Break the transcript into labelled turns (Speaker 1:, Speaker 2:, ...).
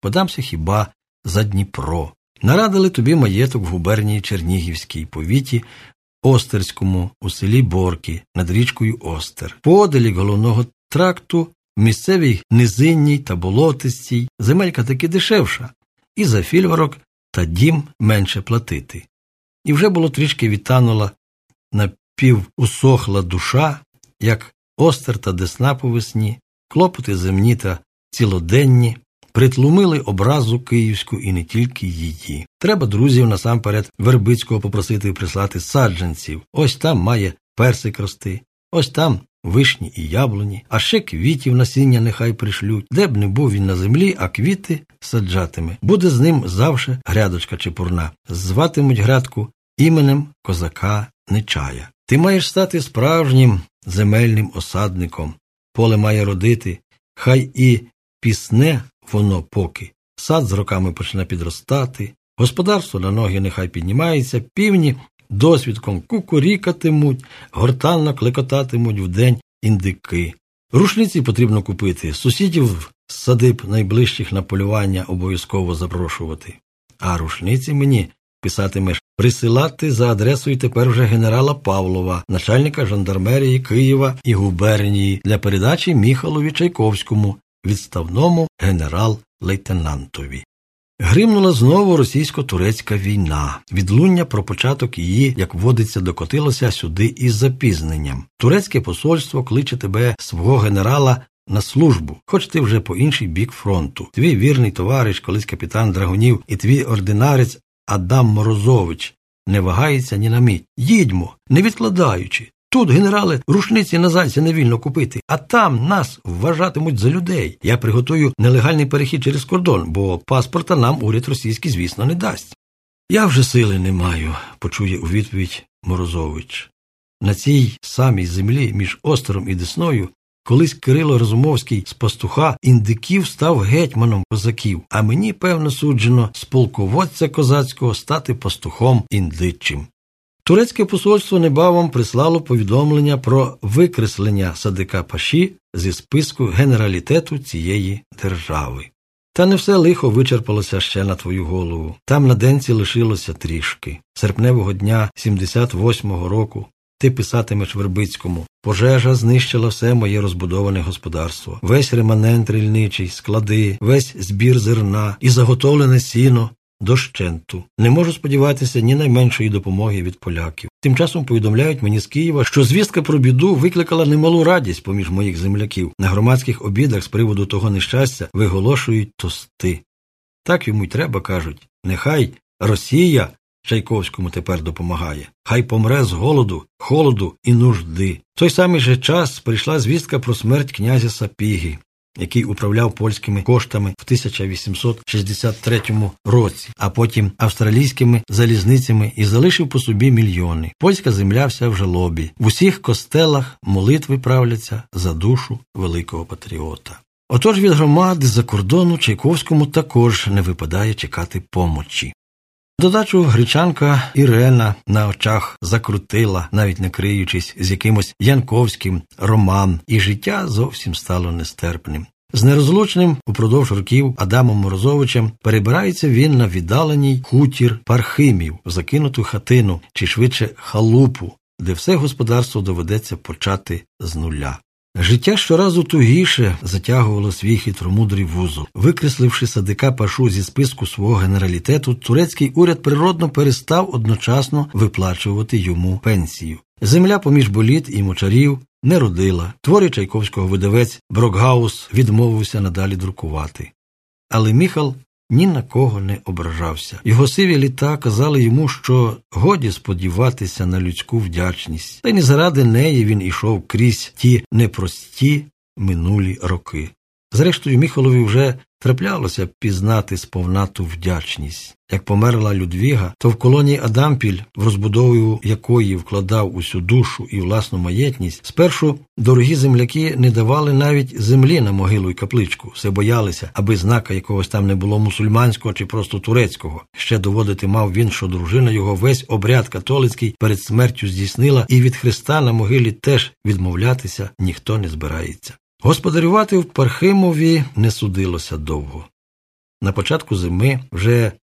Speaker 1: подамся хіба за Дніпро. Нарадили тобі маєток в губернії Чернігівській, повіті Остерському, у селі Борки над річкою Остер. Подалік головного тракту в місцевій низинній та болотистій земелька таки дешевша, і за фільварок та дім менше платити. І вже було трішки відтанула напівусохла душа, як остер та десна по весні, клопоти земні та цілоденні, притлумили образу київську і не тільки її. Треба друзів насамперед Вербицького попросити прислати саджанців. Ось там має персик рости, ось там вишні і яблуні, а ще квітів насіння нехай пришлють. Де б не був він на землі, а квіти саджатиме. Буде з ним завше грядочка чепурна. Зватимуть грядку іменем козака Нечая. Ти маєш стати справжнім земельним осадником. Поле має родити, хай і пісне воно поки. Сад з роками почне підростати, господарство на ноги нехай піднімається, півні досвідком кукурікатимуть, гортанно клекотатимуть вдень індики. Рушниці потрібно купити, сусідів з садиб найближчих на полювання обов'язково запрошувати. А рушниці мені писатимеш присилати за адресою тепер вже генерала Павлова, начальника жандармерії Києва і губернії для передачі Міхалові Чайковському, відставному генерал-лейтенантові. Гримнула знову російсько-турецька війна. Відлуння про початок її, як водиться, докотилося сюди із запізненням. Турецьке посольство кличе тебе свого генерала на службу, хоч ти вже по інший бік фронту. Твій вірний товариш, колись капітан драгунів, і твій ординарець Адам Морозович не вагається ні на мить. Їдьмо, не відкладаючи. Тут, генерали, рушниці на зайця не вільно купити, а там нас вважатимуть за людей. Я приготую нелегальний перехід через кордон, бо паспорта нам уряд російський, звісно, не дасть. Я вже сили не маю, почує у відповідь Морозович. На цій самій землі між остром і Десною Колись Кирило Розумовський з пастуха індиків став гетьманом козаків, а мені, певно, суджено з полководця козацького стати пастухом індичим. Турецьке посольство небавом прислало повідомлення про викреслення Садика Паші зі списку генералітету цієї держави. Та не все лихо вичерпалося ще на твою голову. Там на денці лишилося трішки. Серпневого дня 78-го року ти писатимеш Вербицькому. Пожежа знищила все моє розбудоване господарство, весь реманент рільничий, склади, весь збір зерна і заготовлене сіно дощенту. Не можу сподіватися ні найменшої допомоги від поляків. Тим часом повідомляють мені з Києва, що звістка про біду викликала немалу радість поміж моїх земляків. На громадських обідах з приводу того нещастя виголошують тости. Так йому й треба кажуть. Нехай Росія Чайковському тепер допомагає. Хай помре з голоду, холоду і нужди. В той самий же час прийшла звістка про смерть князя Сапіги, який управляв польськими коштами в 1863 році, а потім австралійськими залізницями і залишив по собі мільйони. Польська земля вся в жалобі. В усіх костелах молитви правляться за душу великого патріота. Отож від громади за кордону Чайковському також не випадає чекати помочі. Додачу гречанка Ірена на очах закрутила, навіть не криючись з якимось Янковським роман, і життя зовсім стало нестерпним. З нерозлучним упродовж років Адамом Морозовичем перебирається він на віддаленій хутір пархимів, закинуту хатину чи швидше халупу, де все господарство доведеться почати з нуля. Життя щоразу тугіше затягувало свій хитромудрий вузол. Викресливши садика пашу зі списку свого генералітету, турецький уряд природно перестав одночасно виплачувати йому пенсію. Земля поміж боліт і мочарів не родила. Твори Чайковського видавець Брокгаус відмовився надалі друкувати. Але Міхал ні на кого не ображався. Його сиві літа казали йому, що годі сподіватися на людську вдячність, та й не заради неї він ішов крізь ті непрості минулі роки. Зрештою, Міхолові вже траплялося пізнати сповна ту вдячність. Як померла Людвіга, то в колонії Адампіль, в розбудову якої вкладав усю душу і власну маєтність, спершу дорогі земляки не давали навіть землі на могилу й капличку, все боялися, аби знака якогось там не було мусульманського чи просто турецького. Ще доводити мав він, що дружина його весь обряд католицький перед смертю здійснила, і від Христа на могилі теж відмовлятися ніхто не збирається. Господарювати в Пархимові не судилося довго. на початку зими вже